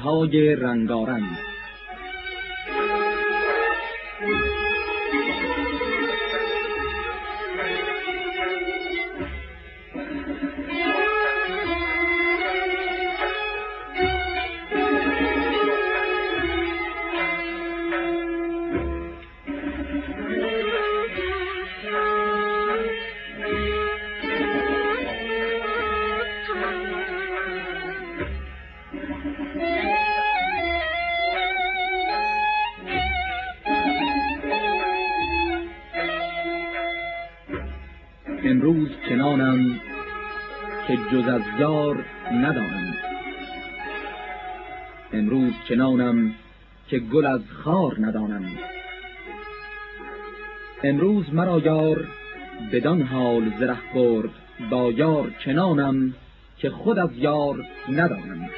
گلهای رنگارنگ. جز از یار ندانم. امروز چنانم که گل از خار ندانم. امروز مرا یار بدان حال زره برد با یار چنانم که خود از یار ندانم.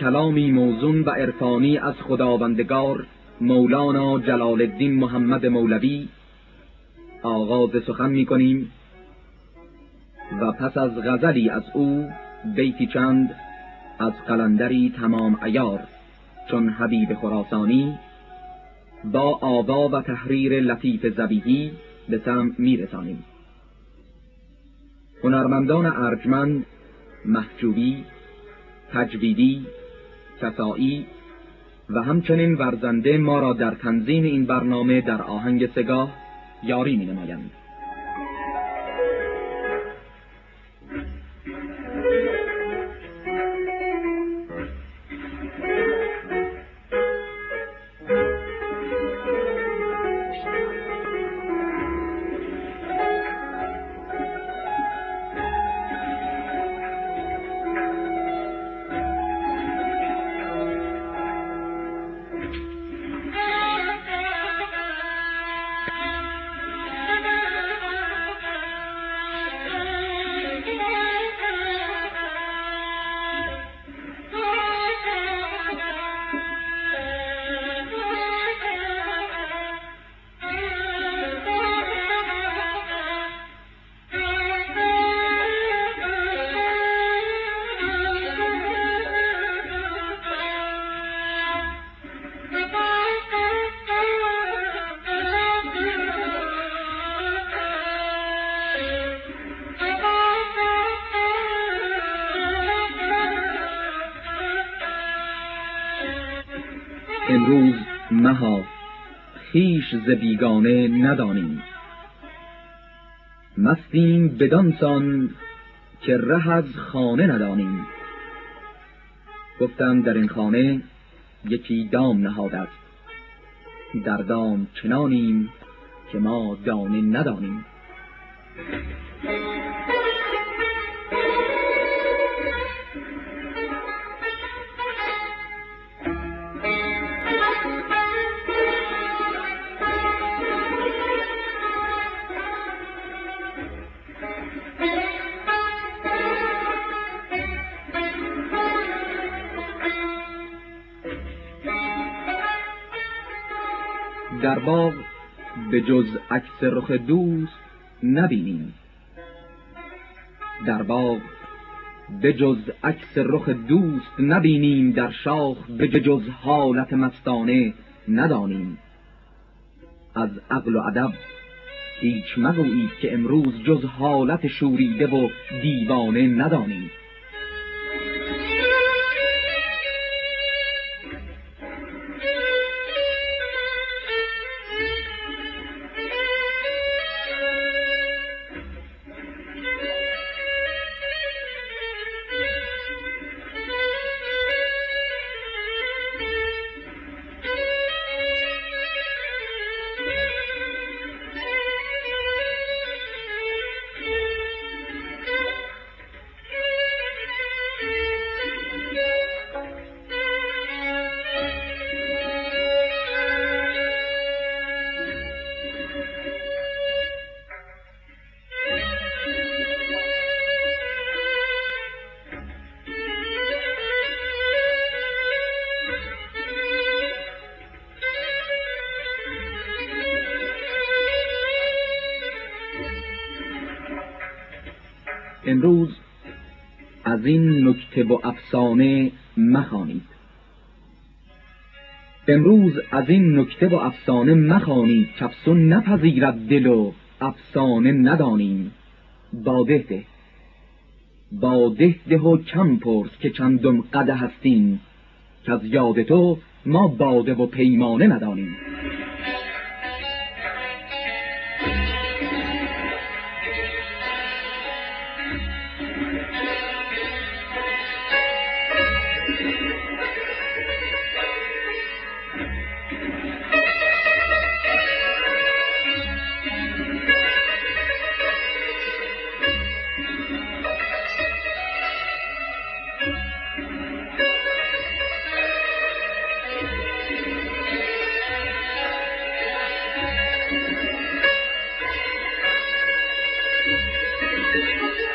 کلامی موزون و عرفانی از خداوندگار مولانا جلال الدین محمد مولوی. آغاز سخن می کنیم و پس از غزلی از او بیتی چند از قلندری تمام ایار چون حبیب خراسانی با آوا و تحریر لطیف زبیهی به سم میرسانیم. هنرمندان ارجمند محجوبی تجویدی کسایی و همچنین ورزنده ما را در تنظیم این برنامه در آهنگ سگاه یاری می نمایند. ز بیگانه ندانیم. مستیم بدانسان که ره از خانه ندانیم. گفتم در این خانه یکی دام نهاد است. در دام چنانیم که ما دانه ندانیم. در باغ به جز عکس رخ دوست نبینیم. در باغ به جز عکس رخ دوست نبینیم. در شاخ به جز حالت مستانه ندانیم. از عقل و ادب هیچ مگویید که امروز جز حالت شوریده و دیوانه ندانیم. امروز از این نکته و افسانه مخوانید. امروز از این نکته و افسانه مخوانید کفسون نپذیرد دل و افسانه ندانیم. باده ده باده ده و کم پرس که چندم قده هستیم که از یاد تو ما باده و پیمانه ندانیم. Música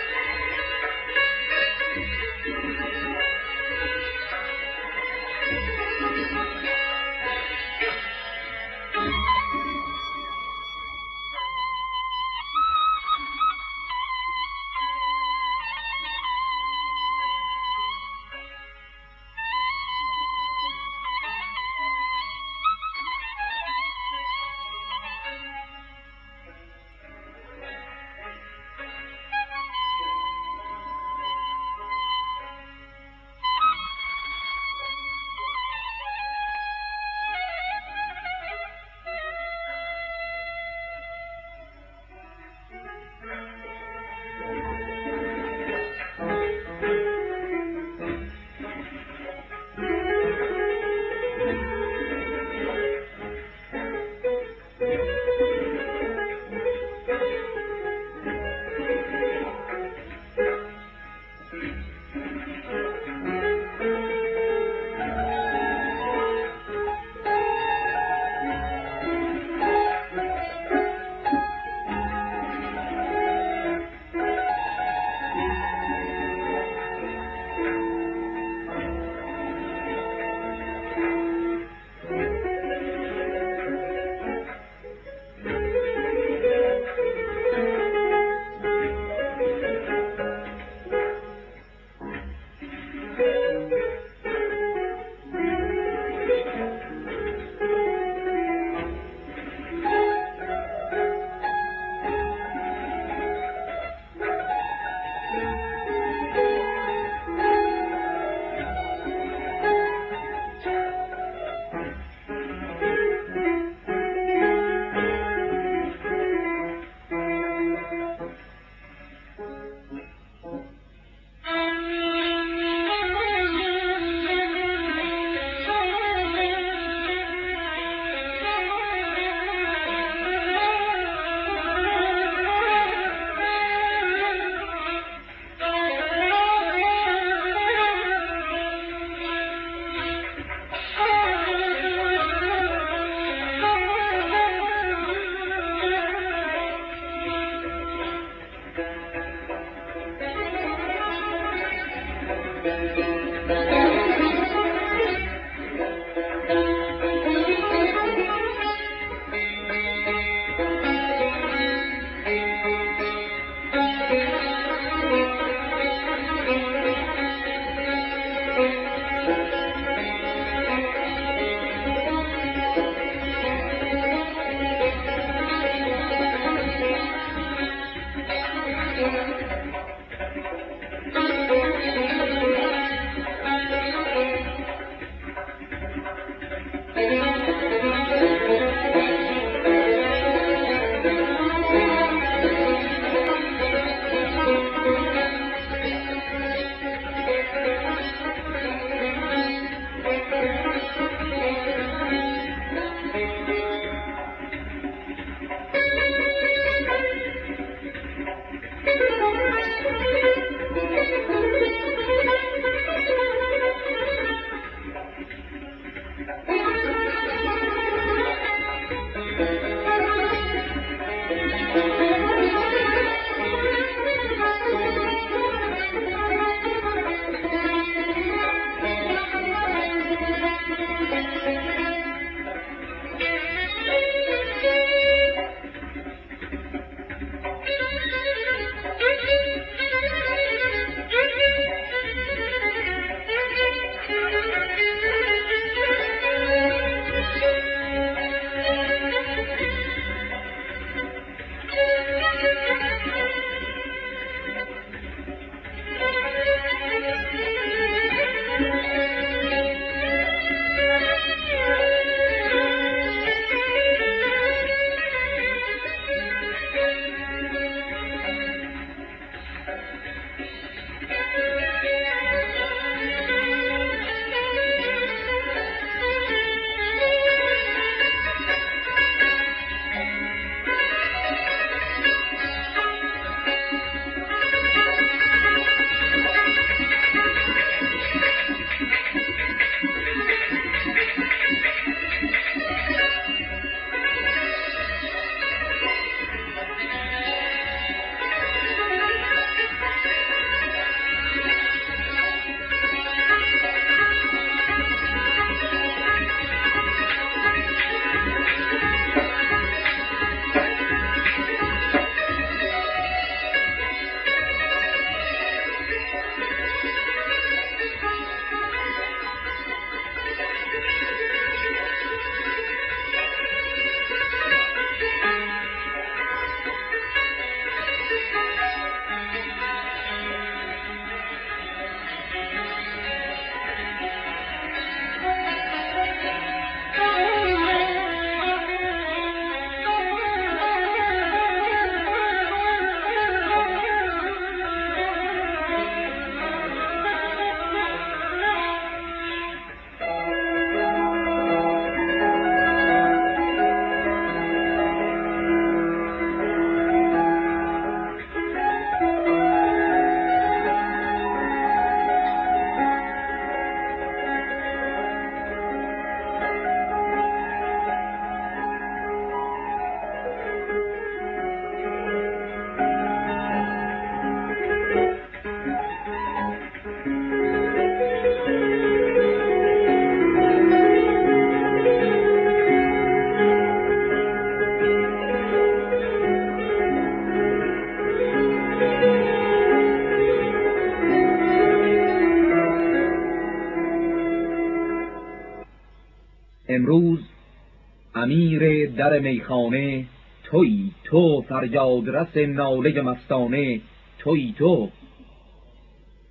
در میخانه توی تو فریاد رس ناله مستانه توی تو.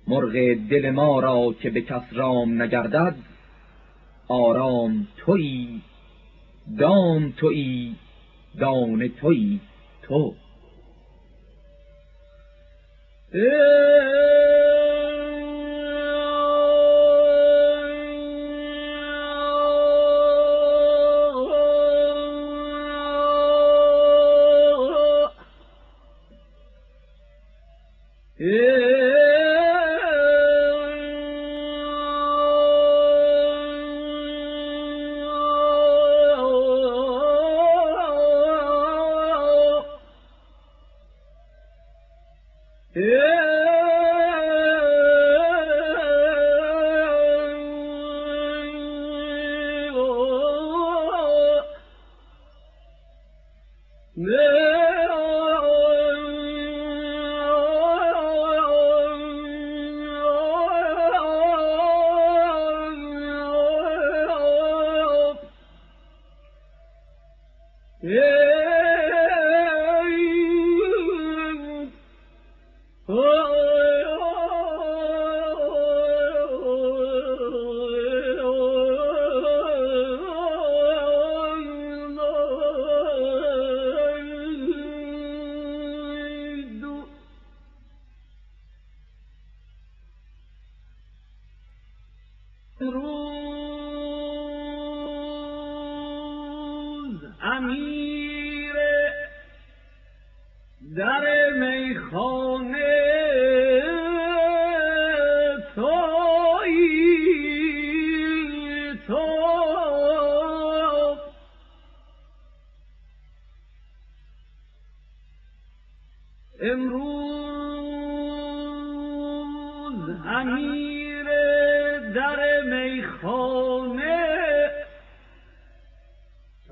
مرغ دل ما را که به کس رام نگردد آرام توی دام توی دان توی تو.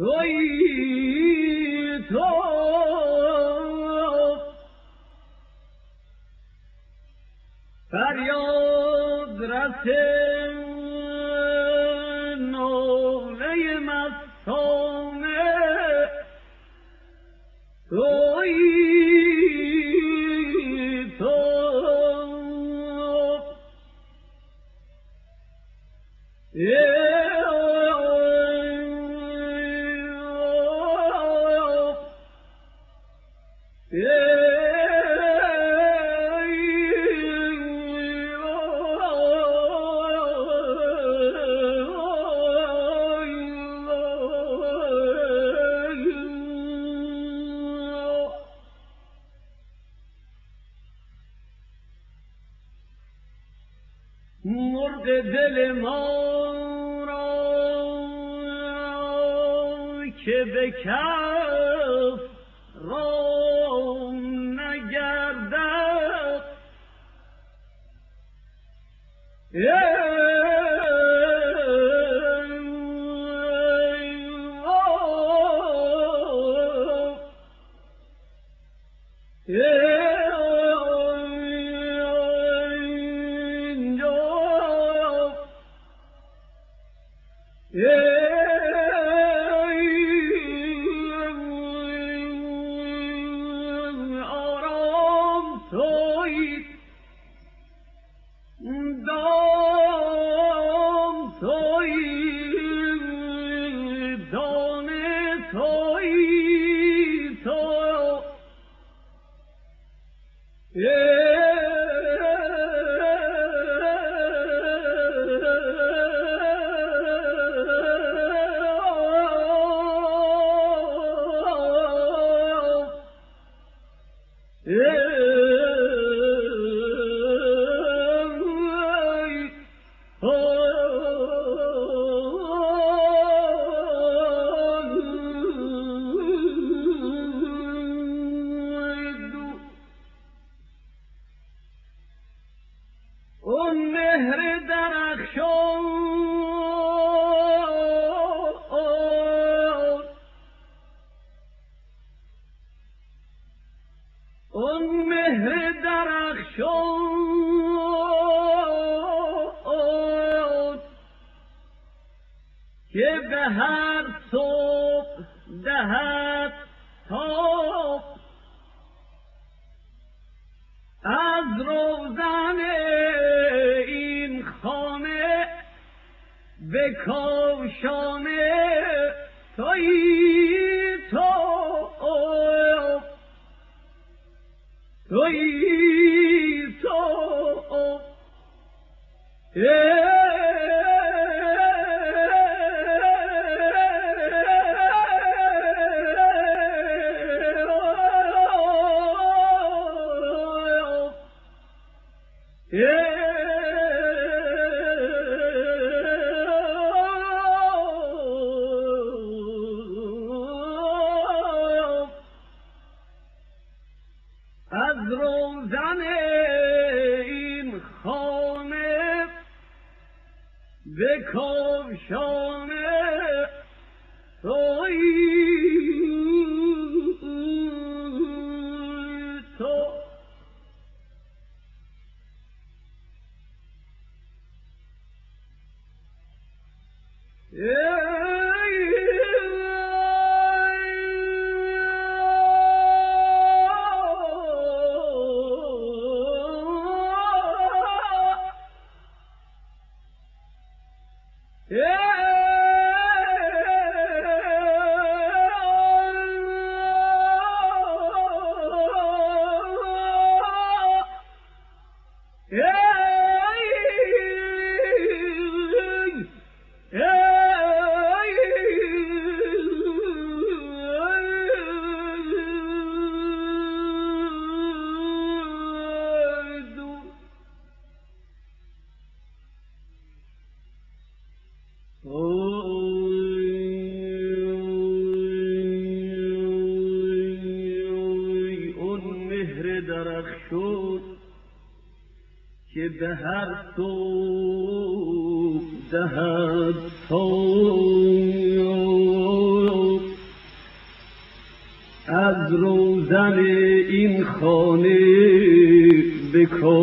Oi! که No. که به هر صبح دهد تاب از روزن این خانه به کاشانه از روزن این خانه به کافشان به هر سو دهد تو. از روزن این خانه بکن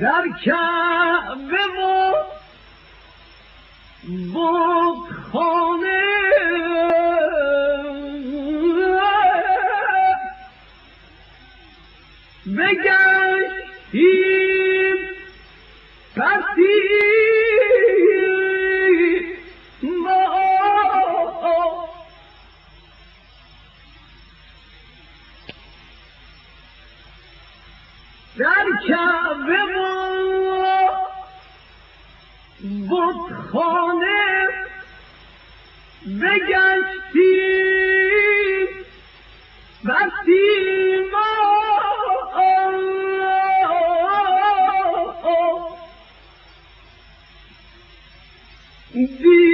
در خانه بگشتی، وقتی ما دیدیم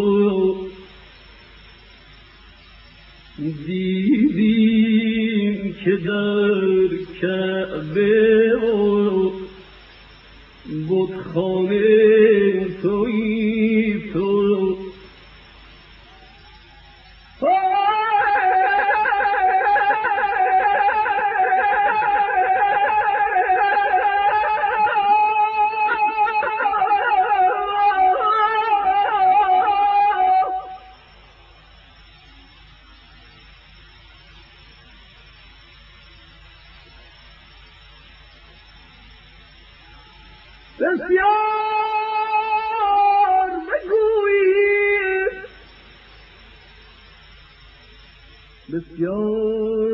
بسیار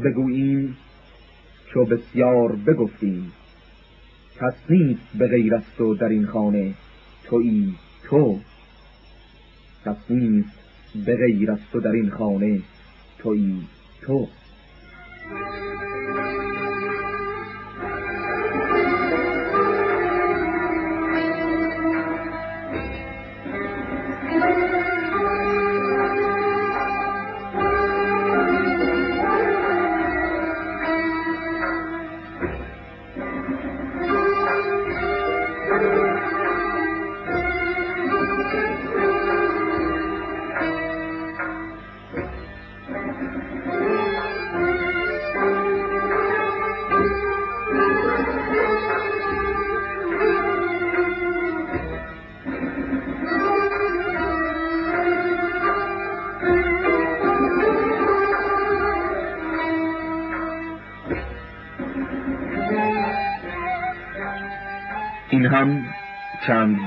بگوییم چو بسیار بگفتیم کس نیست به غیر از در این خانه تویی. تو. کس به غیر از تو در این خانه تویی تو.